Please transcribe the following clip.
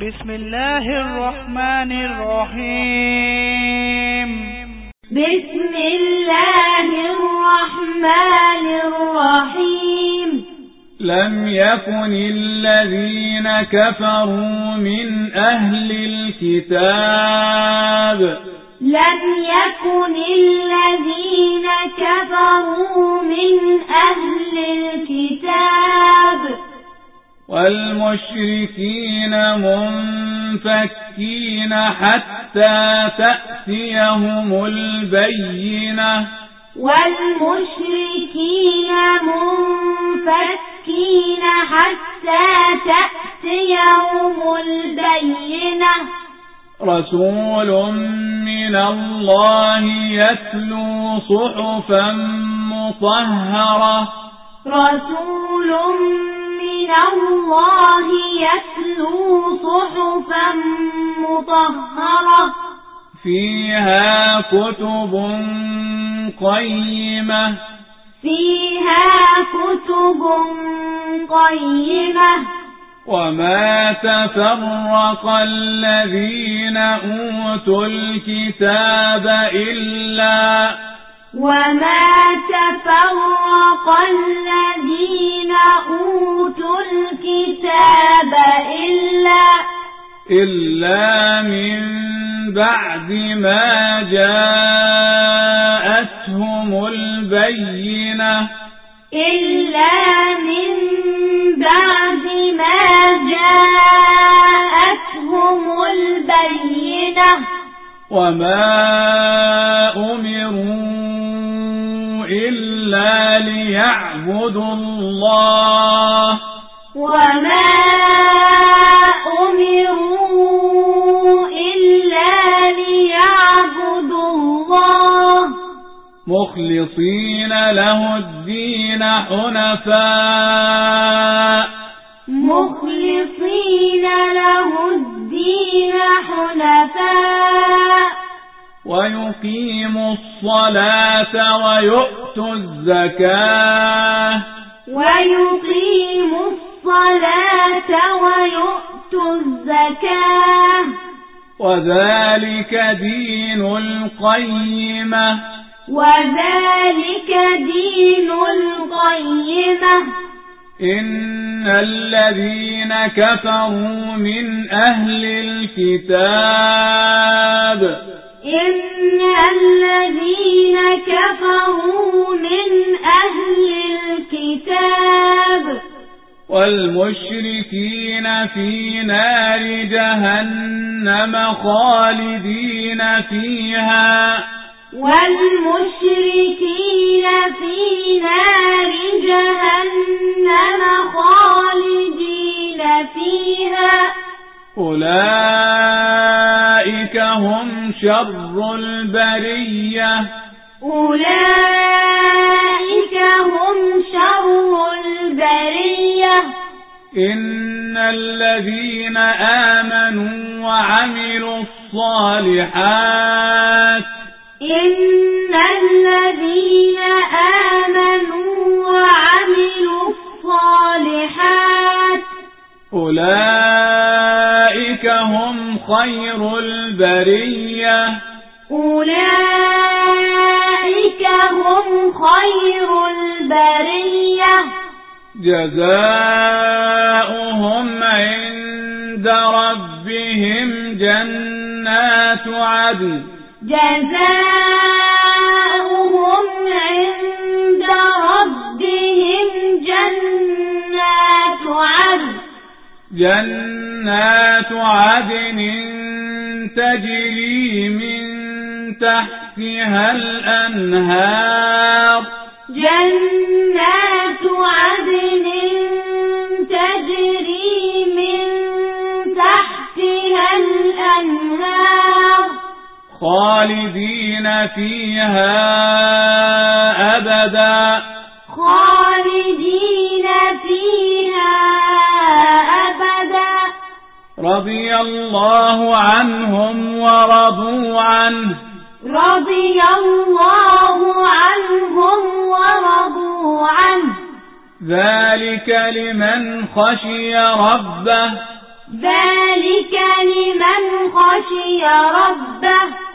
بسم الله الرحمن الرحيم. بسم الله الرحمن الرحيم. لم يكن الذين كفروا من أهل الكتاب. لم يكن الذين كفروا من أهل الكتاب. والمشركين منفكين حتى تأتيهم البينة. والمشركين منفكين حتى تأتيهم البينة. رسول من الله يتلو صحفا مطهرة. رسول مطهرة. فيها كتب قيمة. فيها كتب قيمة. وما تفرق الذين أوتوا الكتاب إلا وما تفرق الذين إلا من بعد ما جاءتهم البينة. إلا من بعد ما جاءتهم البينة. وما أمروا إلا ليعبدوا الله. وما مخلصين له الدين حنفاء. مخلصين له الدين حنفاء. ويقيموا الصلاة ويؤتوا الزكاة. ويقيموا الصلاة ويؤتوا الزكاة. وذلك دين القيمة. وذلك دين القيمة. إن الذين كفروا من أهل الكتاب إن الذين كفروا من أهل الكتاب والمشركين في نار جهنم خالدين فيها. والمشركين في نار جهنم خالدين فيها. أولئك هم شر البرية. أولئك هم شر البرية. إن الذين آمنوا وعملوا الصالحات إن الذين آمنوا وعملوا الصالحات أولئك هم خير البرية أولئك هم خير البرية جزاؤهم عند ربهم جنات عدن جزاؤهم عند ربهم جنات عدن. جنات عدن تجري من تحتها الأنهار. جنات عدن خالدين فيها أبدا. خالدين فيها أبدا. رضي الله عنهم ورضوا عنه. رضي الله عنهم ورضوا عنه. ذلك لمن خشي ربه. ذلك يرى